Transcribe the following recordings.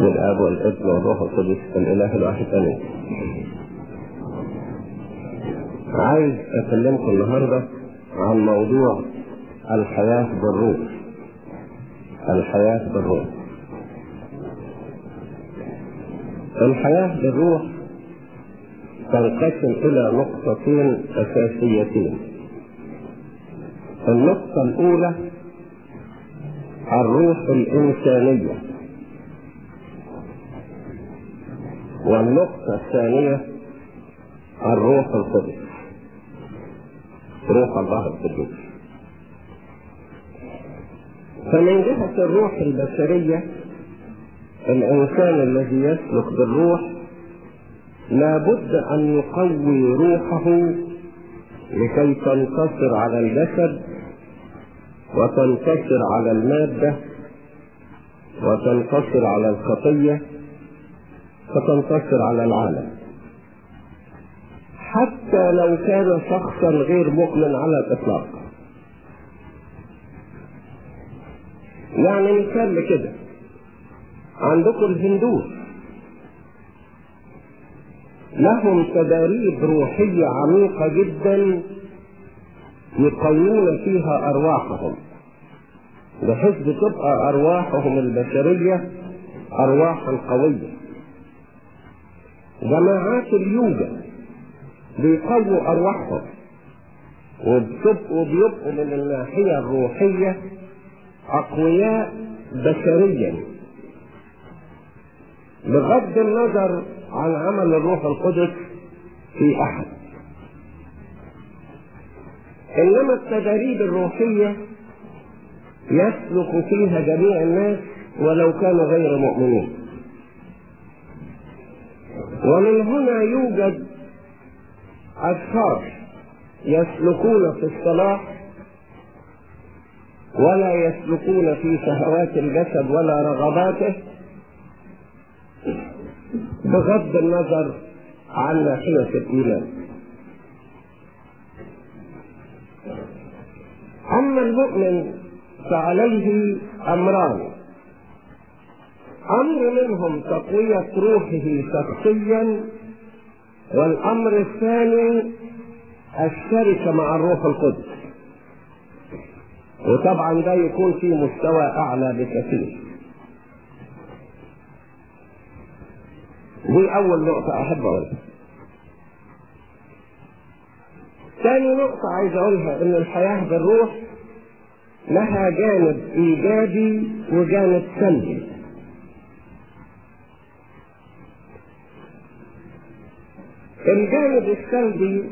الاب والابن والروح القدس الإله الواحد آمين. عايز أكلمكم النهارده عن موضوع الحياة بالروح. الحياة بالروح. الحياة بالروح تنقسم إلى نقطتين أساسيتين. النقطة الأولى الروح الإنسانية والنقطة الثانية الروح القدس. روح الله القدس فمن جهة الروح البشرية الإنسان الذي يسلك بالروح لابد أن يقوي روحه لكي تنتصر على الجسد وتنتصر على المادة وتنتصر على الخطية فتنتصر على العالم. حتى لو كان شخصا غير مؤمن على الإطلاق. يعني مثال لكده. عندكم الهندوس لهم تداريب روحية عميقة جدا يقوون فيها أرواحهم. بحيث بتبقى أرواحهم البشرية أرواحا قوية. جماعات اليوجا بيقووا أرواحهم وبتبقوا بيبقوا من الناحية الروحية أقوياء بشريا. بغض النظر عن عمل الروح القدس في أحد. إنما التدريب الروحية يسلك فيها جميع الناس ولو كانوا غير مؤمنين. ومن هنا يوجد أشخاص يسلكون في الصلاح ولا يسلكون في شهوات الجسد ولا رغباته بغض النظر عن ناحية الإيمان. أما المؤمن فعليه أمران. أمر منهم تقوية روحه شخصيا والأمر الثاني الشركة مع الروح القدس. وطبعا ده يكون في مستوى أعلى بكثير. دي أول نقطة أحب أقولها. ثاني نقطة عايز أقولها إن الحياة بالروح لها جانب إيجابي وجانب سلبي. الجانب السلبي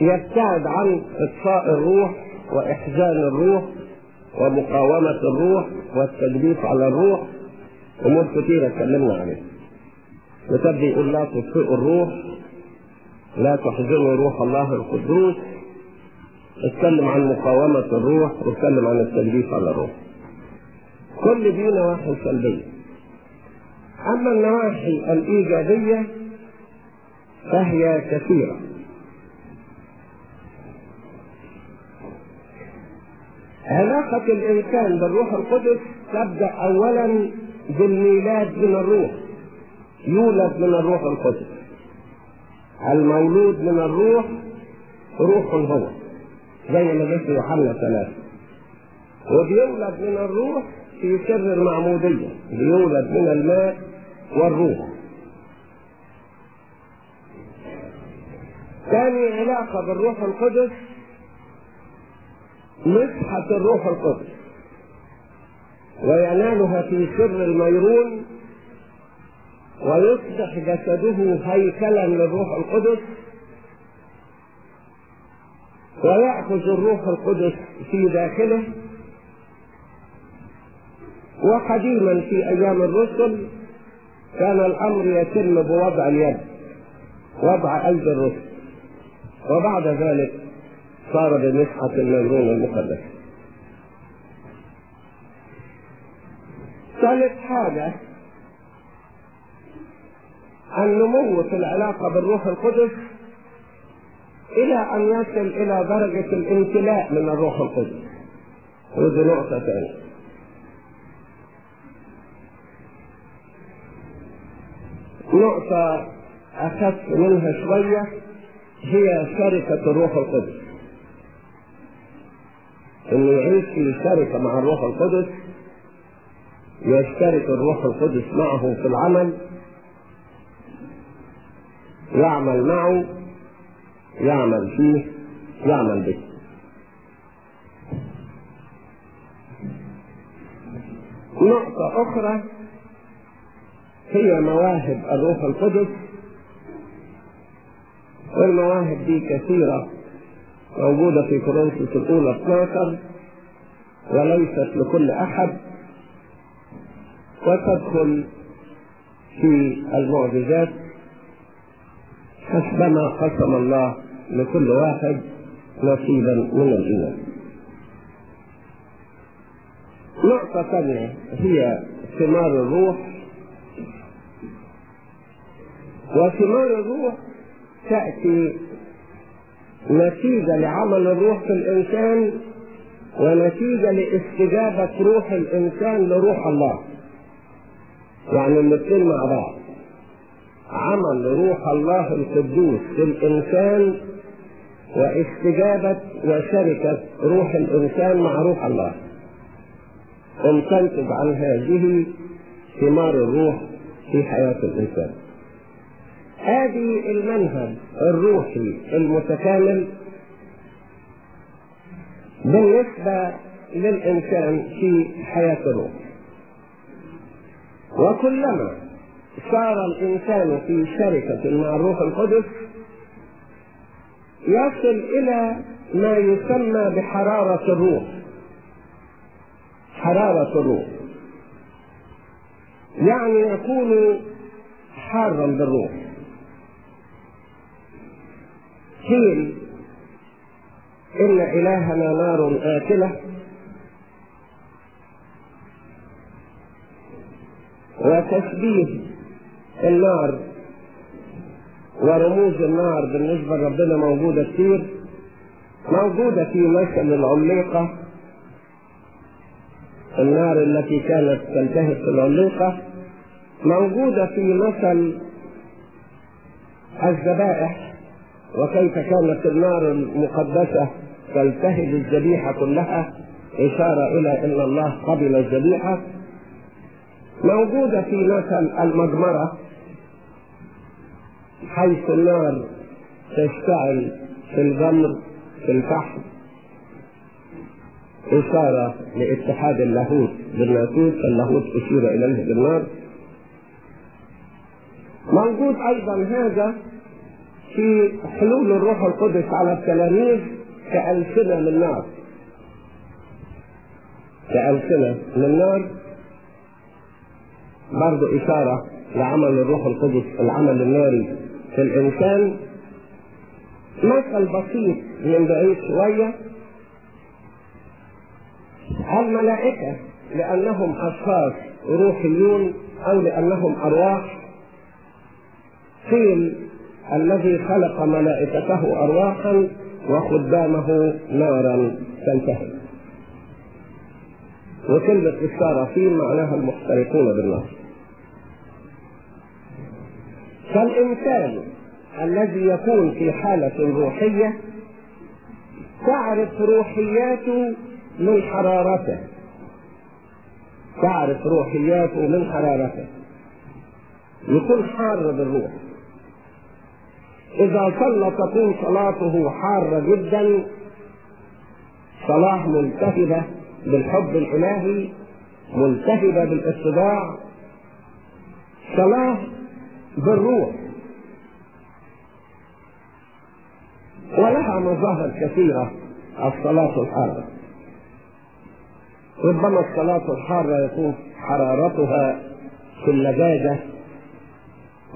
يبتعد عن اطفاء الروح وإحزان الروح ومقاومة الروح والتجديف على الروح. أمور كثيرة اتكلمنا عليها. الكتاب بيقول لا تطفئوا الروح. لا تحزنوا روح الله القدوس. اتكلم عن مقاومة الروح واتكلم عن التجديف على الروح. كل دي نواحي سلبية أما النواحي الإيجابية فهي كثيرة. علاقة الإنسان بالروح القدس تبدأ أولا بالميلاد من الروح. يولد من الروح القدس. المولود من الروح روح هو زي ما جه يوحنا ثلاثة. وبيولد من الروح في سر المعمودية بيولد من الماء والروح. ثاني علاقة بالروح القدس مسحة الروح القدس. وينالها في سر الميرون ويصبح جسده هيكلا للروح القدس. ويأخذ الروح القدس في داخله. وقديما في أيام الرسل كان الأمر يتم بوضع اليد وضع أيدي الرسل. وبعد ذلك صار بمسحة الميرون المقدس. ثالث حاجة النمو في العلاقة بالروح القدس إلى أن يصل إلى درجة الامتلاء من الروح القدس. ودي نقطة ثانية. نقطة أخف منها شوية. هي شركة الروح القدس. إنه يعيش في شركة مع الروح القدس يشترك الروح القدس معه في العمل يعمل معه يعمل فيه يعمل به. نقطة أخرى هي مواهب الروح القدس. والمواهب دي كثيرة موجودة في كورنثوس الأولى 12 وليست لكل أحد. وتدخل في المعجزات حسبما قسم الله لكل واحد نصيبا من الإيمان. نقطة ثانية هي ثمار الروح. وثمار الروح تأتي نتيجة لعمل الروح في الإنسان ونتيجة لاستجابة روح الإنسان لروح الله. يعني الاثنين مع بعض. عمل روح الله القدوس في الإنسان واستجابة وشركة روح الإنسان مع روح الله. أن تنتج عن هذه ثمار الروح في حياة الإنسان. هذه المنهج الروحي المتكامل بالنسبة للإنسان في حياة الروح. وكلما صار الإنسان في شركة مع الروح القدس يصل إلى ما يسمى بحرارة الروح. حرارة الروح. يعني يكون حارا بالروح. قيل إن إلهنا نار آكلة. وتشبيه النار ورموز النار بالنسبة لربنا موجودة كتير موجودة في مثل العميقة النار التي كانت تلتهب في العميقة موجودة في مثل الذبائح. وكيف كانت النار المقدسة تلتهب الذبيحة كلها؟ إشارة إلى أن الله قبل الذبيحة موجودة في مثل المجمرة حيث النار تشتعل في الجمر في الفحم. إشارة لاتحاد اللاهوت بالناسوت فاللاهوت أشير إليه بالنار. موجود أيضا هذا في حلول الروح القدس على التلاميذ كألسنة من نار. كألسنة من نار. برضو إشارة لعمل الروح القدس العمل الناري في الإنسان. مثل بسيط من بعيد شوية. الملائكة لأنهم أشخاص روحيون أو لأنهم أرواح. قيل الذي خلق ملائكته أرواحا وخدامه نارا. تنتهي. وكلمة السارافين معناها المحترقون بالنار فالإنسان الذي يكون في حالة روحية تعرف روحياته من حرارته. تعرف روحياته من حرارته. يكون حار بالروح. إذا صلى تكون صلاته حارة جدا صلاة ملتهبة بالحب الإلهي ملتهبة بالاتباع صلاة بالروح. ولها مظاهر كثيرة الصلاة الحارة. ربما الصلاة الحارة يكون حرارتها في اللجاجة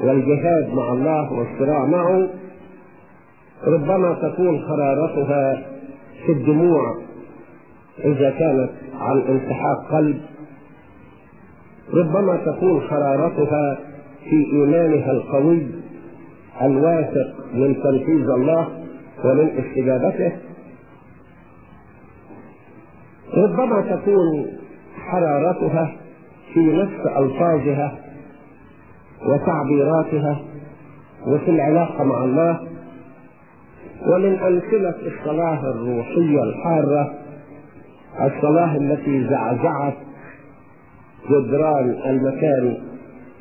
والجهاد مع الله والصراع معه ربما تكون حرارتها في الدموع إذا كانت عن انسحاق قلب. ربما تكون حرارتها في إيمانها القوي الواثق من تنفيذ الله ومن استجابته. ربما تكون حرارتها في نفس ألفاظها وتعبيراتها وفي العلاقة مع الله ومن أمثلة الصلاة الروحية الحارة الصلاة التي زعزعت جدران المكان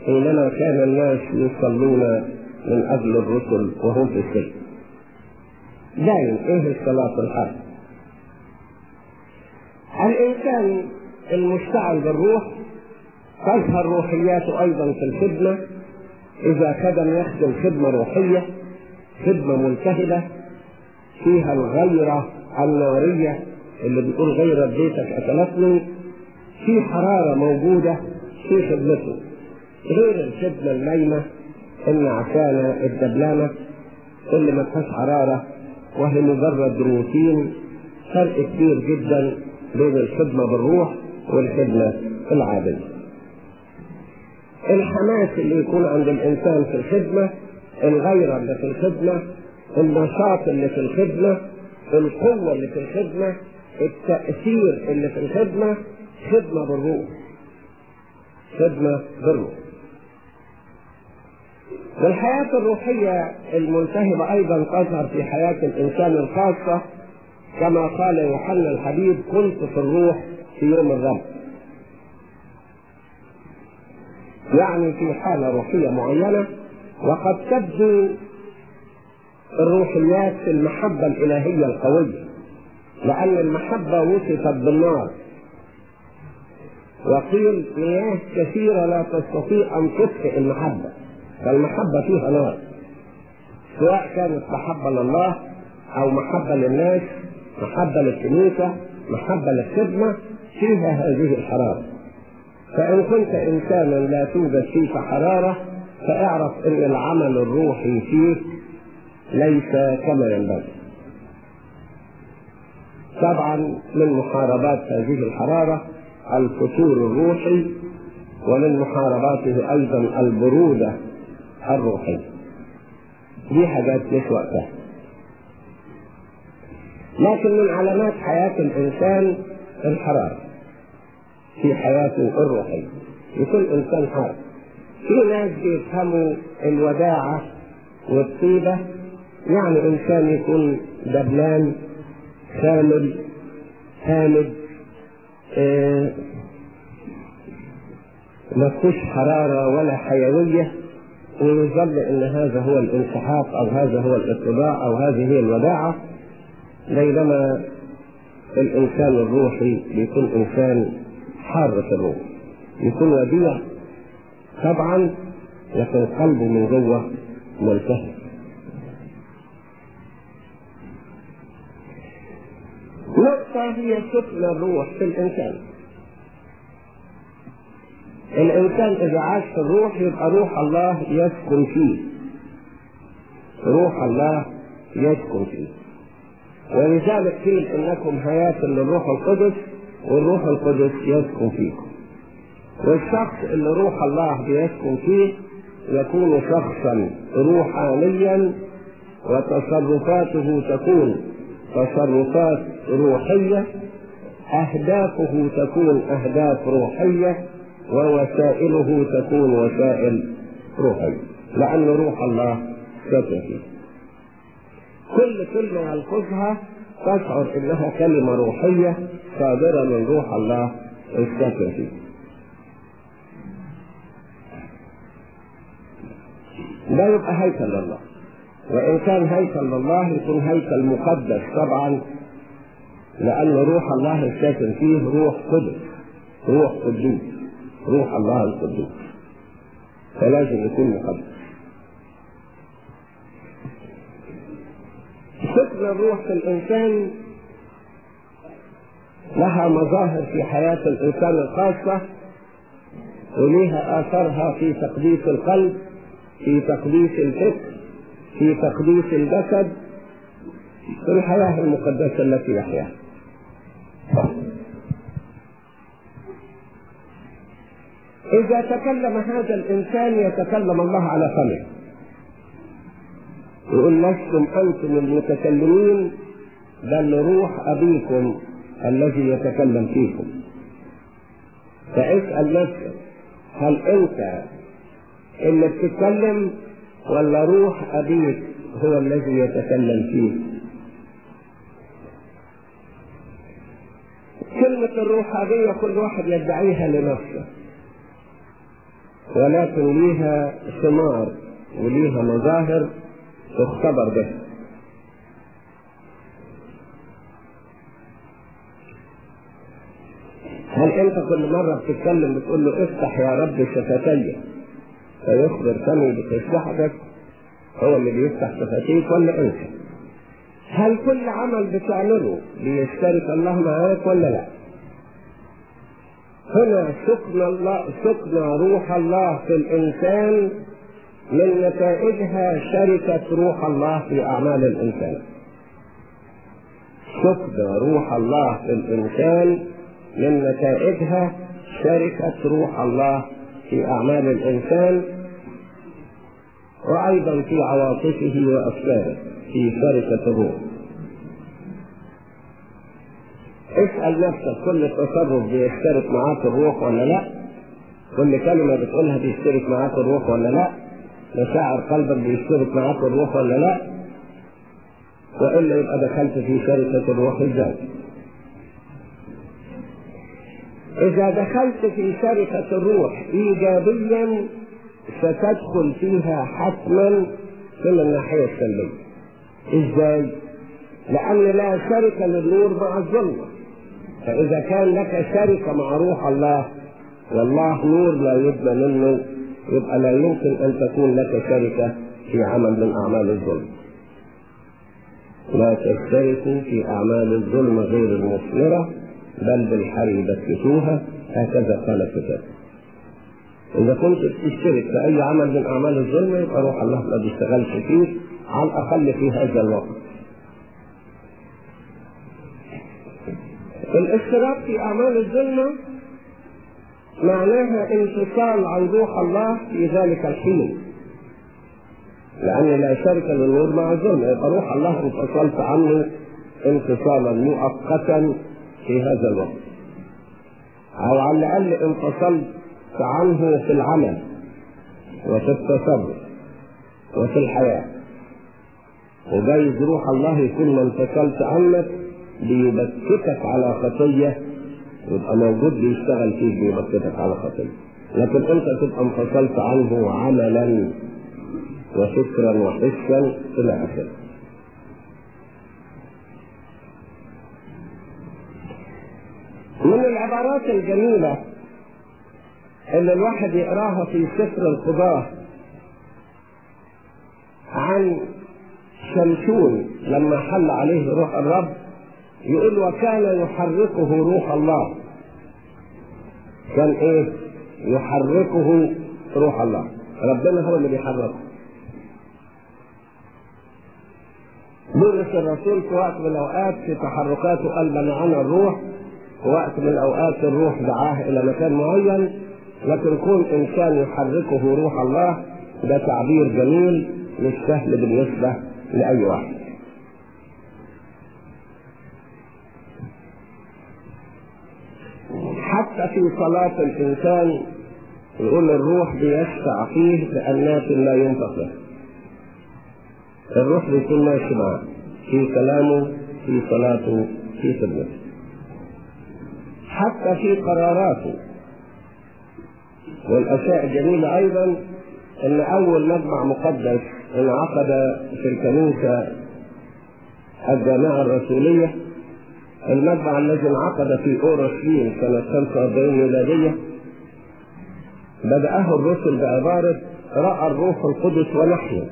حينما كان الناس يصلون من أجل الرسل وهم في السجن. دايم إيه الصلاة الحارة. الإنسان المشتعل بالروح تظهر روحياته أيضا في الخدمة إذا خدم يخدم خدمة روحية خدمة ملتهبة فيها الغيرة النارية اللي بتقول غيرة بيتك أكلتني في حرارة موجودة في خدمته غير الخدمة النايمة النعسانة الدبلانة اللي ما فيهاش حرارة وهي مجرد روتين فرق كبير جدا بين الخدمة بالروح والخدمة العادية. الحماس اللي يكون عند الإنسان في الخدمة الغيرة اللي في الخدمة النشاط اللي في الخدمة القوة اللي في الخدمة التأثير اللي في الخدمة خدمة بالروح. خدمة بالروح. والحياة الروحية الملتهبة أيضا تظهر في حياة الإنسان الخاصة كما قال يوحنا الحبيب كنت في الروح في يوم الرب. يعني في حالة روحية معينة وقد تبدو الروحيات في المحبة الإلهية القوية لأن المحبة وصفت بالنار. وقيل مياه كثيرة لا تستطيع أن تطفئ المحبة فالمحبة فيها نار. سواء كانت محبة لله أو محبة للناس محبة للكنيسة محبة للخدمة فيها هذه الحرارة فإن كنت إنسانا لا توجد فيك حرارة فاعرف أن العمل الروحي فيك ليس كما ينبغي. طبعا من محاربات هذه الحرارة الفتور الروحي ومن محارباته أيضا البرودة الروحية. دي حاجات مش وقتها. لكن من علامات حياة الإنسان الحرارة. في حياته الروحية يكون إنسان حار في ناس بيفهموا الوداعة والطيبة؟ يعني إنسان يكون دبلان كامل هامد آه ما فيهوش حرارة ولا حيوية ويظل إن هذا هو الانسحاق أو هذا هو الاتباع أو هذه هي الوداعة. بينما الإنسان الروحي بيكون إنسان حار في الروح. يكون وديع طبعا لكن قلبه من جوه ملتهب. نقطة هي سكن الروح في الإنسان. الإنسان إذا عاش في الروح يبقى روح الله يسكن فيه. روح الله يسكن فيه. ولذلك قيل إنكم حياة للروح القدس. والروح القدس يسكن فيكم والشخص اللي روح الله بيسكن فيه يكون شخصا روحانيا وتصرفاته تكون تصرفات روحية أهدافه تكون أهداف روحية ووسائله تكون وسائل روحية. لأن روح الله ساكن فيه. كل كلمة يلفظها تشعر إنها كلمة روحية صادرة من روح الله الساكن فيه ده يبقى هيكل لله. وإن كان هيكل لله يكون هيكل مقدس طبعا لأن روح الله الساكن فيه روح قدس روح قدوس روح الله القدوس. فلازم يكون مقدس. الروح في الإنسان لها مظاهر في حياة الإنسان الخاصة وليها آثارها في تقديس القلب في تقديس الفكر في تقديس الجسد في الحياة المقدسة التي يحياها. إذا تكلم هذا الإنسان يتكلم الله على فمه. يقول لستم أنتم المتكلمين بل روح أبيكم الذي يتكلم فيكم. فاسأل نفسك هل أنت اللي بتتكلم ولا روح أبيك هو الذي يتكلم فيه كلمة الروحانية كل واحد يدعيها لنفسه ولكن ليها ثمار وليها مظاهر تختبر بها هل انت كل مرة بتتكلم بتقول له افتح يا رب شفتي فيخبر فمي بتسبحتك هو اللي بيفتح شفتيك ولا انت؟ هل كل عمل بتعمله بيشترك الله معاك ولا لا؟ هنا سكن الله سكن روح الله في الإنسان من نتائجها شركة روح الله في أعمال الإنسان. سكن روح الله في الإنسان من نتائجها شركة روح الله في أعمال الإنسان وأيضا في عواطفه وأفكاره في شركة الروح. اسأل نفسك كل تصرف بيشترك معاك الروح ولا لا؟ كل كلمة بتقولها بيشترك معاك الروح ولا لا؟ مشاعر قلبك بيشترك معاك الروح ولا لا؟ وإلا يبقى دخلت في شركة الروح إزاي؟ إذا دخلت في شركة الروح إيجابيا ستدخل فيها حتما من الناحية السلبية. إزاي؟ لأن لا شركة للنور مع الظلمة. فإذا كان لك شركة مع روح الله والله نور لا يبنى منه يبقى لا يمكن أن تكون لك شركة في عمل من أعمال الظلم. لا تشتركوا في أعمال الظلم غير المثمرة بل بالحري بكتوها هكذا قال الكتاب. إذا كنت تشترك في أي عمل من أعمال الظلم يبقى روح الله ما بيشتغلش فيه على الأقل في هذا الوقت. الاشتراك في أعمال الظلمة معناها انفصال عن روح الله في ذلك الحين؟ لأن لا شرك للنور مع الظلم. يبقى روح الله انفصلت عنه انفصالا مؤقتا في هذا الوقت. أو على الأقل انفصلت عنه في العمل وفي التصرف وفي الحياة. وجايز روح الله يكون ما انفصلت عنك بيبكتك على خطية يبقى موجود بيشتغل فيك بيبكتك على خطية لكن انت تبقى انفصلت عنه عملا وفكرا وحسا إلى آخره. من العبارات الجميلة اللي الواحد يقراها في سفر القضاة عن شمشون لما حل عليه روح الرب يقول وكان يحركه روح الله. كان إيه؟ يحركه روح الله. ربنا هو اللي بيحركه. بولس الرسول في وقت من الأوقات في تحركاته قال منعنا الروح في وقت من الأوقات الروح دعاه إلى مكان معين لكن كون إنسان يحركه روح الله ده تعبير جميل مش سهل بالنسبة لأي واحد. حتى في صلاة الإنسان يقول الروح بيشفع فيه بأنات لا ينطق. الروح بيكون ماشي معاه في كلامه في صلاته في خدمته. حتى في قراراته والأشياء الجميلة أيضا أن أول مجمع مقدس انعقد في الكنيسة الجامعة الرسولية المجمع الذي انعقد في أورشليم سنة 45 ميلادية بدأه الرسل بعبارة رأى الروح القدس ونحن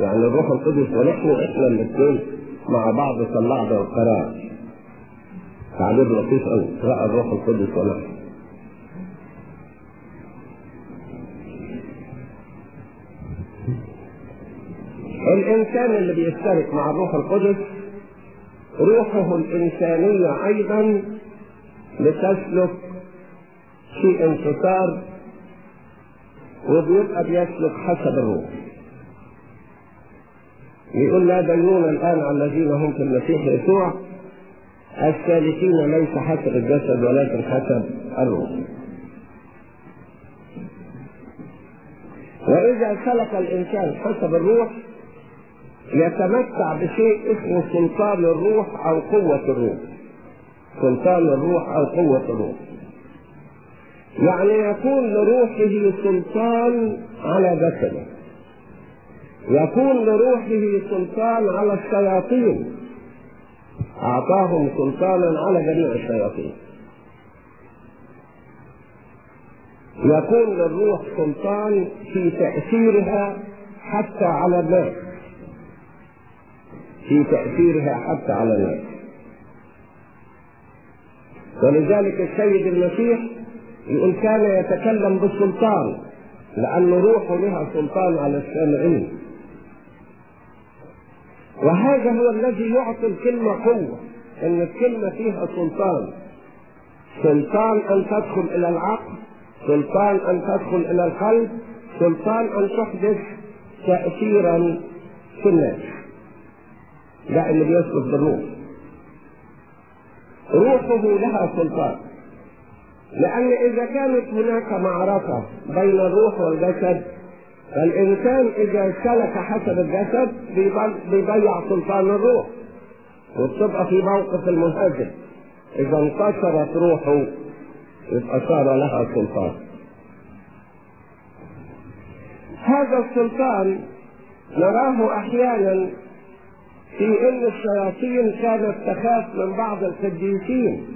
يعني الروح القدس ونحن إحنا الاثنين مع بعض طلعنا القرار تعبير لطيف قوي رأى الروح القدس ونحن الإنسان اللي بيشترك مع الروح القدس روحه الإنسانية أيضا بتسلك في انتصار وبيبقى بيسلك حسب الروح. يقول لا دينون الآن على الذين هم في المسيح يسوع السالكين ليس حسب الجسد ولكن حسب الروح. وإذا سلك الإنسان حسب الروح يتمتع بشيء اسمه سلطان الروح أو قوة الروح. سلطان الروح أو قوة الروح. يعني يكون لروحه سلطان على جسده يكون لروحه سلطان على الشياطين. أعطاهم سلطانا على جميع الشياطين. يكون للروح سلطان في تأثيرها حتى على الناس. في تأثيرها حتى على الناس. ولذلك السيد المسيح يقول كان يتكلم بالسلطان لأن روحه لها سلطان على السامعين. وهذا هو الذي يعطي الكلمة قوة إن الكلمة فيها سلطان. سلطان أن تدخل إلى العقل سلطان أن تدخل إلى القلب سلطان أن تحدث تأثيرا في الناس. ده اللي بيسلك بالروح. روحه لها سلطان لأن إذا كانت هناك معركة بين الروح والجسد فالإنسان إذا سلك حسب الجسد بيضيع سلطان الروح. وبتبقى في موقف المهاجم إذا انتصرت روحه يبقى صار لها سلطان هذا السلطان نراه أحيانا في أن الشياطين كانت تخاف من بعض القديسين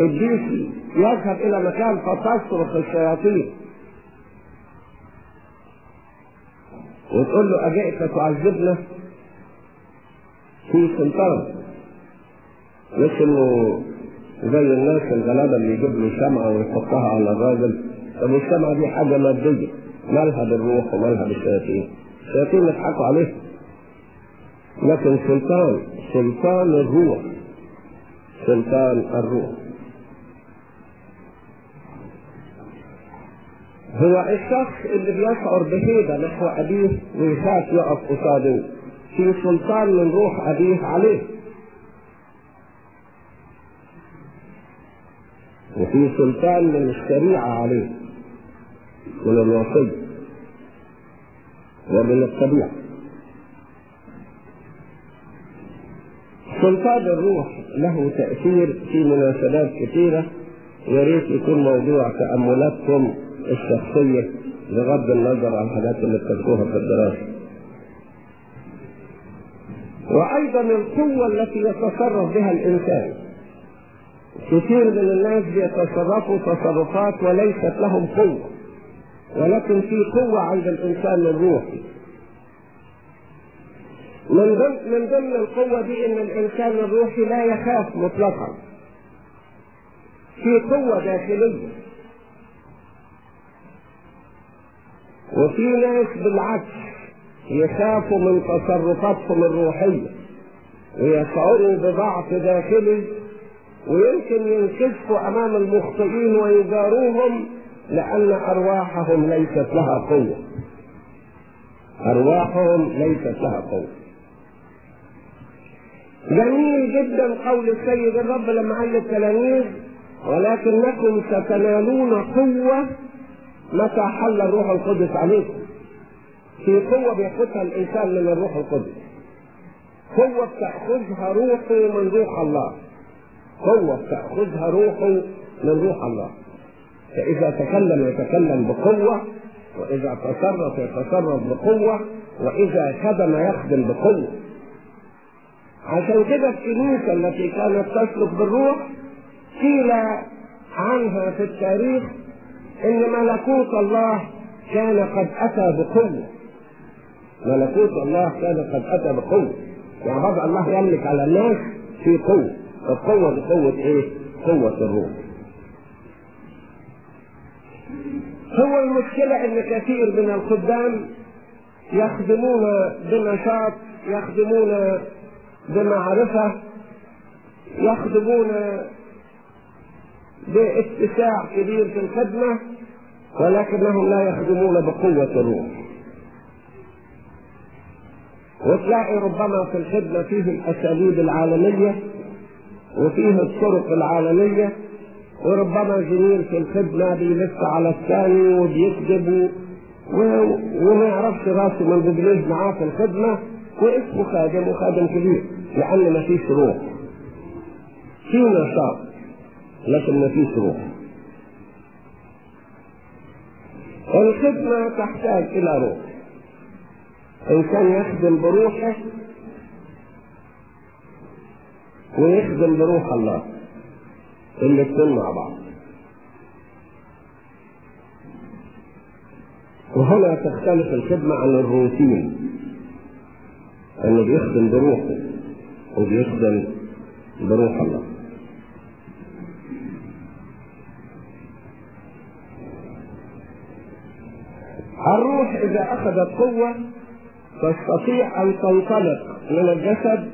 قديسي يذهب إلى مكان فتصرخ الشياطين. وتقول له أجئت تعذبنا؟ في سلطان. مش إنه زي الناس الغلابة اللي يجيب له شمعه ويحطها على الراجل. طب الشمعه دي حاجة مادية مالها بالروح ومالها بالشياطين. الشياطين يضحكوا عليه. لكن سلطان سلطان الروح سلطان الروح. هو الشخص اللي بيشعر بهيبة نحو أبيه ويخاف يقف قصاده. في سلطان من روح أبيه عليه. وفي سلطان من الشريعة عليه. من الوصي. ومن الطبيعة سلطان الروح له تأثير في مناسبات كثيرة يا ريت يكون موضوع تأملاتكم الشخصية بغض النظر عن الحاجات اللي بتاخدوها في الدراسة. وأيضا القوة التي يتصرف بها الإنسان. كثير من الناس بيتصرفوا تصرفات وليست لهم قوة. ولكن في قوة عند الإنسان الروحي. من ضمن من القوة دي إن الإنسان الروحي لا يخاف مطلقا. في قوة داخلية. وفي ناس بالعكس يخافوا من تصرفاتهم الروحية ويشعروا بضعف داخلي ويمكن ينكشفوا أمام المخطئين ويجاروهم لأن أرواحهم ليست لها قوة. أرواحهم ليست لها قوة. جميل جدا قول السيد الرب لما قال للتلاميذ ولكنكم ستنالون قوة متى حل الروح القدس عليكم. في قوة بياخدها الإنسان من الروح القدس. قوة بتأخذها روحه من روح الله. قوة بتأخذها روحه من روح الله. فإذا تكلم يتكلم بقوة وإذا تصرف يتصرف بقوة وإذا خدم يخدم بقوة. عشان كده الكنيسة التي كانت تسلك بالروح قيل عنها في التاريخ إن ملكوت الله كان قد أتى بقوة. ملكوت الله كان قد أتى بقوة. يعني وضع الله يملك على الناس في قوة. القوة دي قوه إيه؟ قوة الروح. هو المشكلة إن كثير من الخدام يخدمون بنشاط يخدمون بمعرفة يخدمون باتساع كبير في الخدمة ولكنهم لا يخدمون بقوة الروح. وتلاقي ربما في الخدمة فيه الأساليب العالمية وفيه الطرق العالمية وربما زميل في الخدمة بيلف على الثاني وبيكذب وما يعرفش راسه من رجليه معاه في الخدمة واسمه خادم وخادم كبير لأن ما فيش روح. في نشاط لكن ما فيش روح. الخدمة تحتاج إلى روح. إنسان يخدم بروحه ويخدم بروح الله. الاثنين مع بعض. وهنا تختلف الخدمة عن الروتين. إنه بيخدم بروحه وبيخدم بروح الله. الروح إذا أخذت قوة تستطيع أن تنطلق من الجسد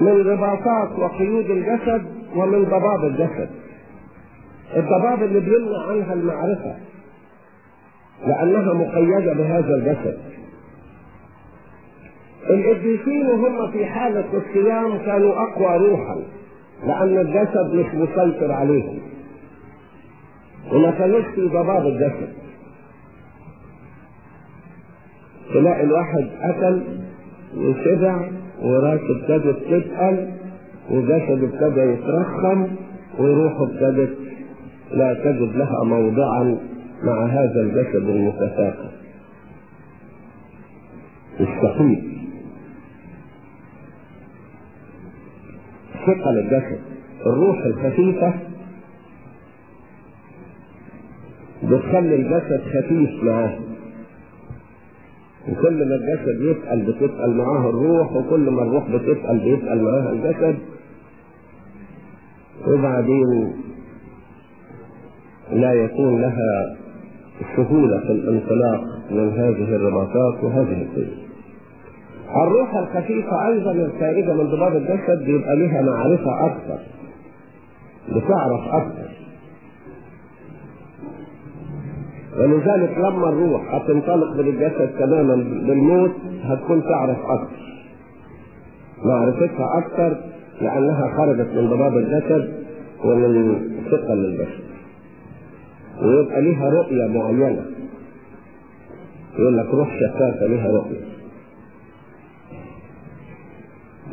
من رباطات وقيود الجسد ومن ضباب الجسد. الضباب اللي بيمنع عنها المعرفة لأنها مقيدة بهذا الجسد. القديسين وهم في حالة الصيام كانوا أقوى روحا لأن الجسد مش مسيطر عليهم. وما كانوش في ضباب الجسد. تلاقي الواحد أكل وشبع وراسه ابتدت تتقل وجسده ابتدى يترخم وروحه ابتدت لا تجد لها موضعا مع هذا الجسد المتساقط. الثقيل ثقل الجسد. الروح الخفيفة بتخلي الجسد خفيف معاه وكل ما الجسد يتقل بتتقل معاه الروح وكل ما الروح بتتقل بيتقل معاها الجسد. وبعدين لا يكون لها سهولة في الانطلاق من هذه الرباطات وهذه القيود. الروح الخفيفة أيضا الخارجة من ضباب الجسد بيبقى لها معرفة أكثر بتعرف أكثر ولذلك لما الروح هتنطلق من الجسد تماما بالموت هتكون تعرف أكثر معرفتها أكثر لأنها خرجت من ضباب الجسد ومن ثقل الجسد ويبقى لها رؤية معينة. يقول لك روح شفافة لها رؤية.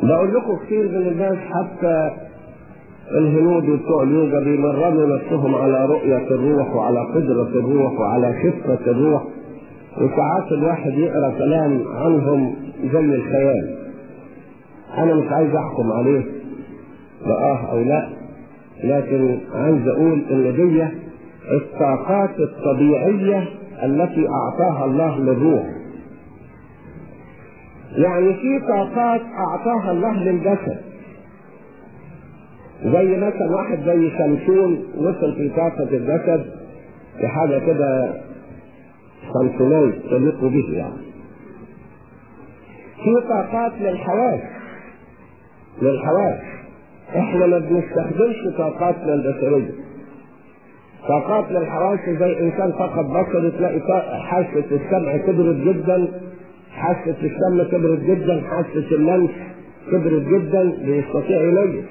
بقول لكم كتير من الناس حتى الهنود وبتوع اليوجا بيمرنوا نفسهم على رؤية الروح وعلى قدرة الروح وعلى خفة الروح. وساعات الواحد يقرأ كلام عنهم زي الخيال. أنا مش عايز أحكم عليه. بآه أو لا. لكن عايز أقول إن دي الطاقات الطبيعية التي أعطاها الله للروح. يعني في طاقات أعطاها الله للجسد زي مثلا واحد زي شمشون وصل في طاقة الجسد لحاجة كده شمشونية تليق به يعني. في طاقات للحواس للحواس. إحنا ما بنستخدمش طاقاتنا البشرية طاقات للحواس زي انسان فقط بصر تلاقي حاسة السمع كبرت جدا حاسة الشم كبرت جدا حاسة اللمس كبرت جدا بيستطيع يميز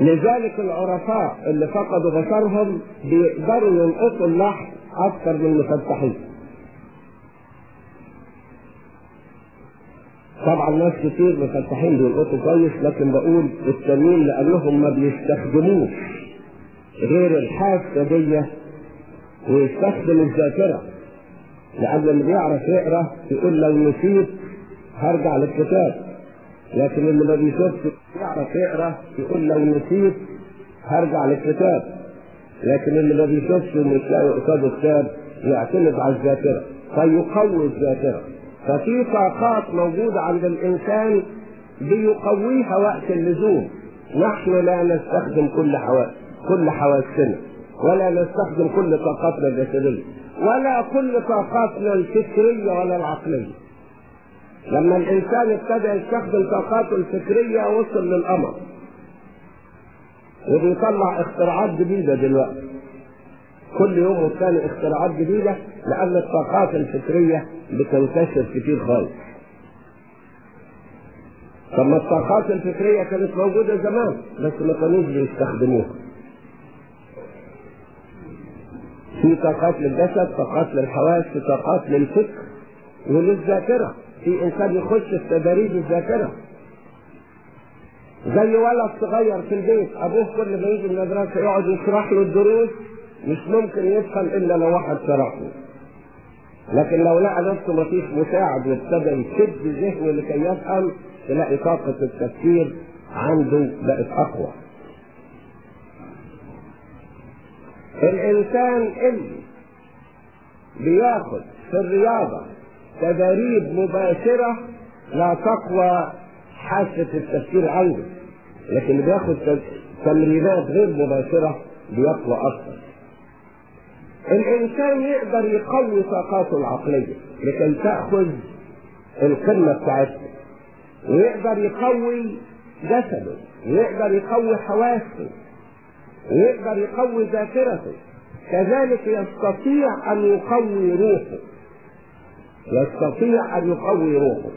لذلك العرفاء اللي فقدوا بصرهم بيقدروا ينقصوا اللحم أكثر من المفتحين طبعا ناس كتير مفتحين بيلقطوا كويس لكن بقول التانيين لأنهم ما بيستخدموش غير الحاسة دي ويستخدم الذاكرة. لأن اللي بيعرف يقرأ يقول لو نسيت هرجع للكتاب لكن اللي ما بيشوفش يعرف يقرأ يقول لو نسيت هرجع للكتاب. لكن اللي ما بيشوفش ومش لاقي قصاده كتاب يعتمد على الذاكرة فيقوي الذاكرة. ففي طاقات موجودة عند الإنسان بيقويها وقت اللزوم. نحن لا نستخدم كل حواس كل حواسنا ولا نستخدم كل طاقاتنا الجسدية ولا كل طاقاتنا الفكرية ولا العقلية. لما الإنسان ابتدى يستخدم طاقاته الفكرية وصل للقمر وبيطلع اختراعات جديدة دلوقتي. كل يوم والثاني اختراعات جديدة لأن الطاقات الفكرية بتنتشر كتير خالص. طب ما الطاقات الفكرية كانت موجودة زمان بس ما كانوش بيستخدموها. في طاقات للجسد طاقات للحواس في طاقات للفكر وللذاكرة. في إنسان يخش في تدريب الذاكرة. زي ولد صغير في البيت أبوه كل ما يجي المدرسة يقعد يشرح له الدروس مش ممكن يفهم إلا لو واحد شرح له لكن لو لقى نفسه مفيش مساعد وابتدى يشد ذهنه لكي يفهم تلاقي طاقة التفكير عنده بقت أقوى. الإنسان اللي بياخد في الرياضة تدريب مباشرة لا تقوى حاسة التفكير عنده لكن بياخد تمرينات غير مباشرة بيقوى أكثر. الإنسان يقدر يقوي طاقاته العقلية لكي تأخذ القمة بتاعتها ويقدر يقوي جسده ويقدر يقوي حواسه ويقدر يقوي ذاكرته. كذلك يستطيع أن يقوي روحه. يستطيع أن يقوي روحه.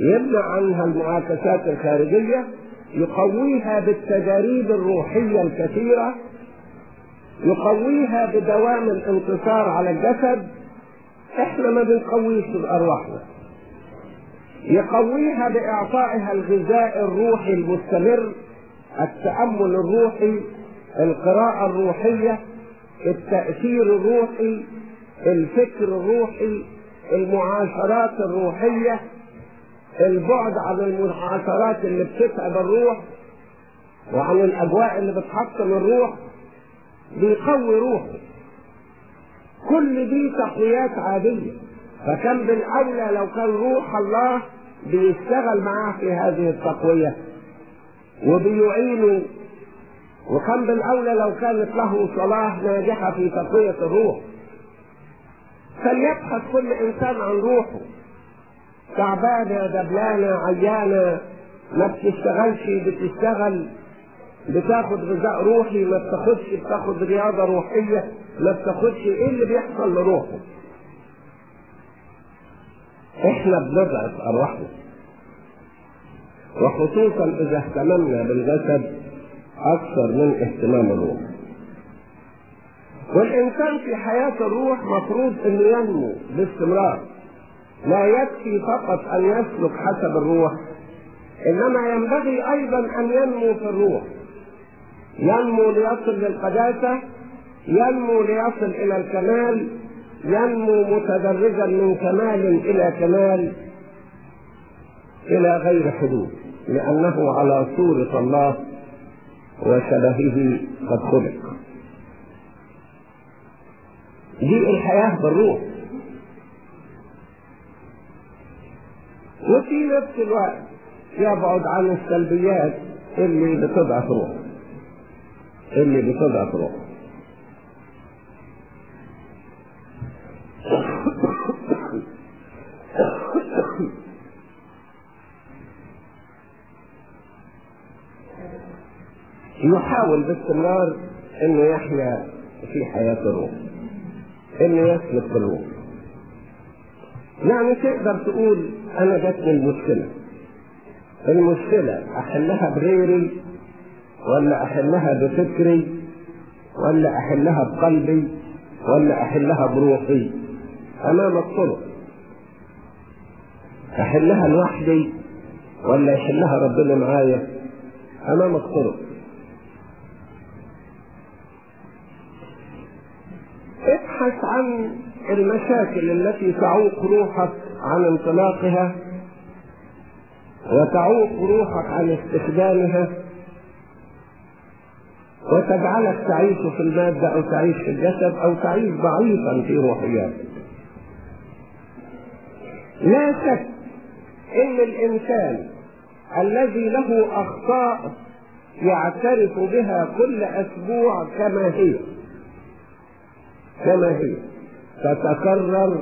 يمنع عنها المعاكسات الخارجية يقويها بالتجاريب الروحية الكثيرة يقويها بدوام الانتصار على الجسد إحنا ما بنقويش بأرواحنا. يقويها بإعطائها الغذاء الروحي المستمر التأمل الروحي القراءة الروحية التأثير الروحي الفكر الروحي المعاشرات الروحية البعد عن المعاشرات اللي بتتعب الروح وعن الأجواء اللي بتحطم الروح. بيقوي روحه. كل دي تقويات عادية. فكان بالأولى لو كان روح الله بيشتغل معاه في هذه التقوية وبيعينه وكان بالأولى لو كانت له صلاة ناجحة في تقوية الروح. فليبحث كل إنسان عن روحه. تعبانة دبلانة عيانة ما بتشتغلش بتشتغل. بتاخد غذاء روحي ما بتاخدش بتاخد رياضة روحية ما بتاخدش. إيه اللي بيحصل لروحه؟ إحنا بنضعف ارواحنا وخصوصا إذا اهتممنا بالجسد أكثر من اهتمام الروح. والإنسان في حياة الروح مفروض إنه ينمو باستمرار. لا يكفي فقط أن يسلك حسب الروح إنما ينبغي أيضا أن ينمو في الروح. ينمو ليصل للقداسة ينمو ليصل إلى الكمال ينمو متدرجا من كمال إلى كمال إلى غير حدود لأنه على صورة الله وشبهه قد خلق. دي الحياة بالروح. وفي نفس الوقت يبعد عن السلبيات اللي بتضعف روحه اللي بتضعف روحه يحاول باستمرار إنه يحيا في حياة الروح. إنه يسلك بالروح يعني تقدر تقول أنا جاتني المشكلة. المشكلة أحلها بغيري ولا أحلها بفكري ولا أحلها بقلبي ولا أحلها بروحي. أمام الطرق. أحلها لوحدي ولا يحلها ربنا معايا. أمام الطرق. ابحث عن المشاكل التي تعوق روحك عن انطلاقها وتعوق روحك عن استخدامها. وتجعلك تعيش في المادة أو تعيش في الجسد أو تعيش ضعيفا في روحياتك لا شك إن الإنسان الذي له أخطاء يعترف بها كل أسبوع كما هي كما هي. تتكرر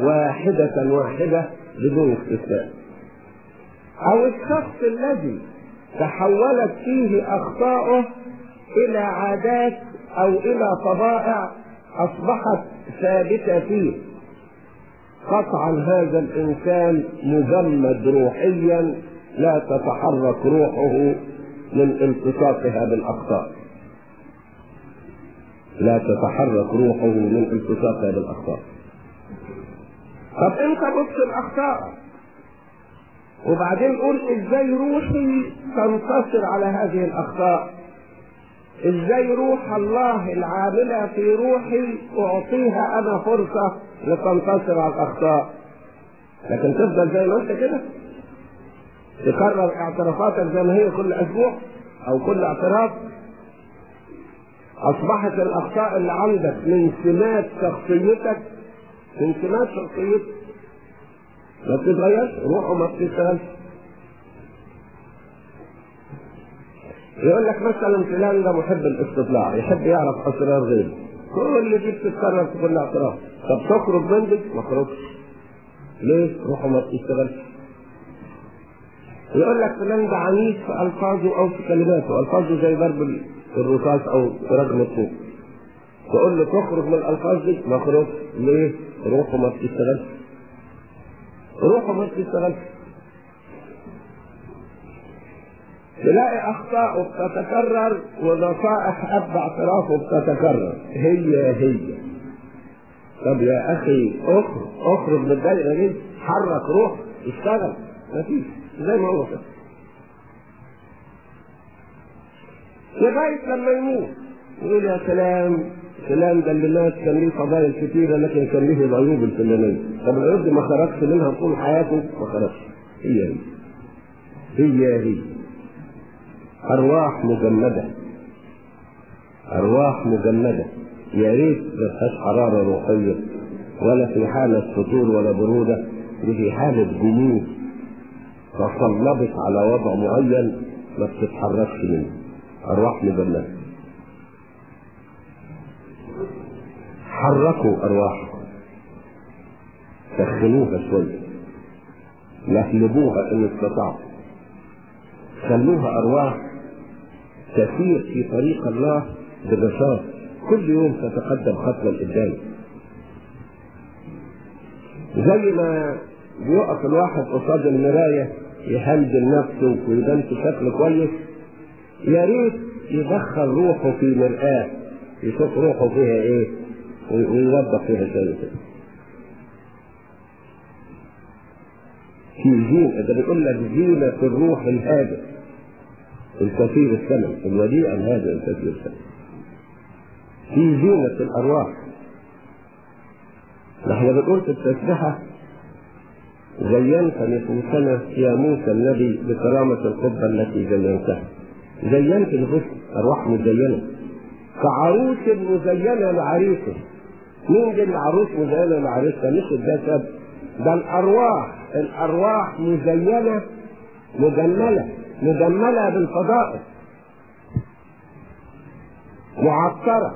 واحدة واحدة بدون استثناء. أو الشخص الذي تحولت فيه أخطاؤه إلى عادات أو إلى طبائع أصبحت ثابتة فيه. قطعا هذا الإنسان مجمد روحيا لا تتحرك روحه من التصاقها بالأخطاء. لا تتحرك روحه من التصاقها بالأخطاء. طب انت بص الأخطاء؟ وبعدين قول إزاي روحي تنتصر على هذه الأخطاء؟ إزاي روح الله العاملة في روحي أعطيها أنا فرصة لتنتصر على الأخطاء؟ لكن تفضل زي ما انت كده. تكرر اعترافاتك زي ما هي كل أسبوع أو كل اعتراف. أصبحت الأخطاء اللي عندك من سمات شخصيتك من سمات شخصيتك ما بتتغيرش روحه ما بتشتغلش. يقول لك مثلا فلان ده محب الاستطلاع يحب يعرف أسرار غيره. كل دي بتتكرر في كل اعتراف طب تخرج من دي؟ ما تخرجش ليه؟ روحه ما بتشتغلش. يقول لك فلان ده عنيف في ألفاظه أو في كلماته. ألفاظه زي ضرب الرصاص أو رجم الطوب. تقول له تخرج من الألفاظ دي؟ ما تخرجش ليه؟ روحه ما بتشتغلش. روحه ما بتشتغلش. تلاقي اخطاءه بتتكرر ونصائح اب اعترافه بتتكرر هي هي. طب يا أخي أخرج أخرج من الدائرة دي. حرك روح اشتغل. مفيش زي ما هو كده. لغاية لما يموت. يقول يا سلام فلان ده اللي مات كان ليه فضائل كثيرة لكن كان ليه العيوب الفلانية طب العيوب دي ما خرجش منها طول حياته؟ ما خرجش. هي هي. هي هي. أرواح مجمدة. أرواح مجمدة. يا ريت ما فيهاش حرارة روحية ولا في حالة فتور ولا برودة دي في حالة جمود تصلبت على وضع معين ما بتتحركش منه. أرواح مجمدة. حركوا أرواحكم. سخنوها شوية لهلبوها إن استطعتم. خلوها أرواح. تسير في طريق الله بنشاط كل يوم تتقدم خطوة لقدام زي ما بيقف الواحد قصاد المراية يهندل نفسه ويبان في شكل كويس يا ريت يدخل روحه في مرآة يشوف روحه فيها إيه ويوضح فيها شيء. كده في زينة ده بيقول لك زينة الروح الهادئ. الكثير الثمن الوديع الهادئ الكثير الثمن. في زينة الأرواح. نحن بنقول في التسبحة زينت نفوسنا يا موسى النبي بكرامة القبة التي زينتها. زينت نفوسنا أرواح مزينة. كعروس مزينة لعريسه. مين دي العروس مزينة لعريسها مش الجسد. ده الأرواح. الأرواح مزينة مجملة. مجملة بالفضائل معطرة.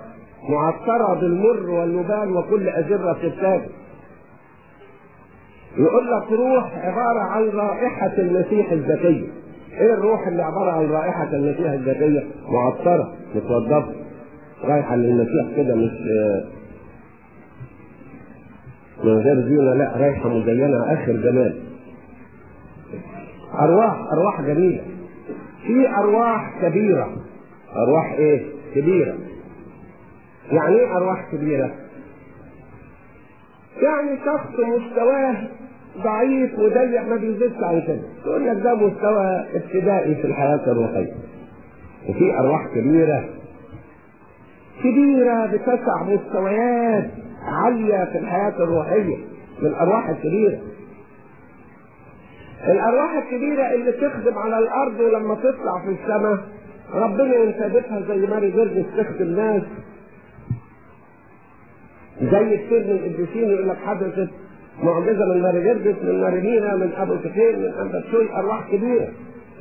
معطرة بالمر واللبان وكل أجرة التاج يقول لك روح عبارة عن رائحة المسيح الذكية. إيه الروح اللي عبارة عن رائحة المسيح الذكية؟ معطرة. متوضبة. رايحة للمسيح كده مش من غير زينة لا رايحة مزينة. آخر جمال. أرواح. أرواح جميلة. في أرواح كبيرة. أرواح إيه؟ كبيرة. يعني إيه أرواح كبيرة؟ يعني شخص مستواه ضعيف وضيق ما بيزيدش عن كده. تقول لك ده مستوى ابتدائي في الحياة الروحية. وفي أرواح كبيرة. كبيرة بتسع مستويات عالية في الحياة الروحية. من الأرواح الكبيرة. الأرواح الكبيرة اللي تخدم على الأرض ولما تطلع في السماء ربنا ينتابتها زي ماري جرجس تخدم ناس. زي كتير من القديسين يقول لك حدثت معجزة من ماري جرجس من مارينينا من أبو سفين من أنبا شوي أرواح كبيرة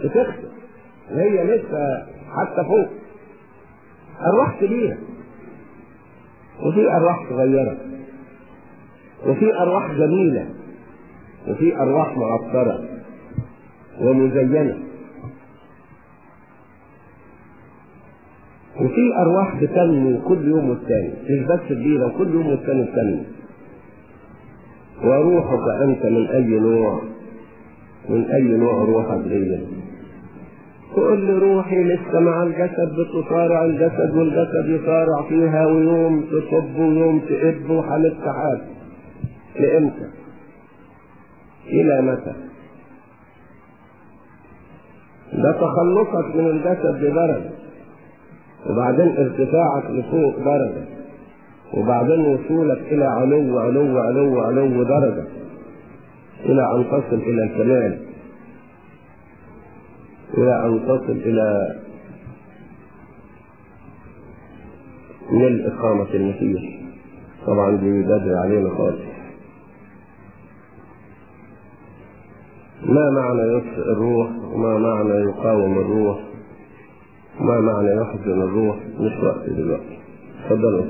بتخدم؟ وهي لسه حتى فوق. أرواح كبيرة. وفي أرواح صغيرة. وفي أرواح جميلة. وفي أرواح معطرة ومزينة. وفي أرواح بتنمو كل يوم والتاني مش بس كبيرة وكل يوم والتاني بتنمو. وروحك أنت من أي نوع من أي نوع روحك تقول لي روحي لسه مع الجسد بتصارع الجسد والجسد يصارع فيها ويوم تصب ويوم تئب وهنفتح لإمتى؟ إلى متى؟ ده تخلصك من الجسد بدرجة وبعدين ارتفاعك لفوق درجة وبعدين وصولك إلى علو علو علو علو درجة إلى أن تصل إلى الكمال إلى أن تصل إلى ملء إقامة المسيح طبعا دي بدري علينا خالص ما معنى يطفئ الروح وما معنى يقاوم الروح؟ وما معنى يحزن الروح؟ مش وقت دلوقتي. تفضلوا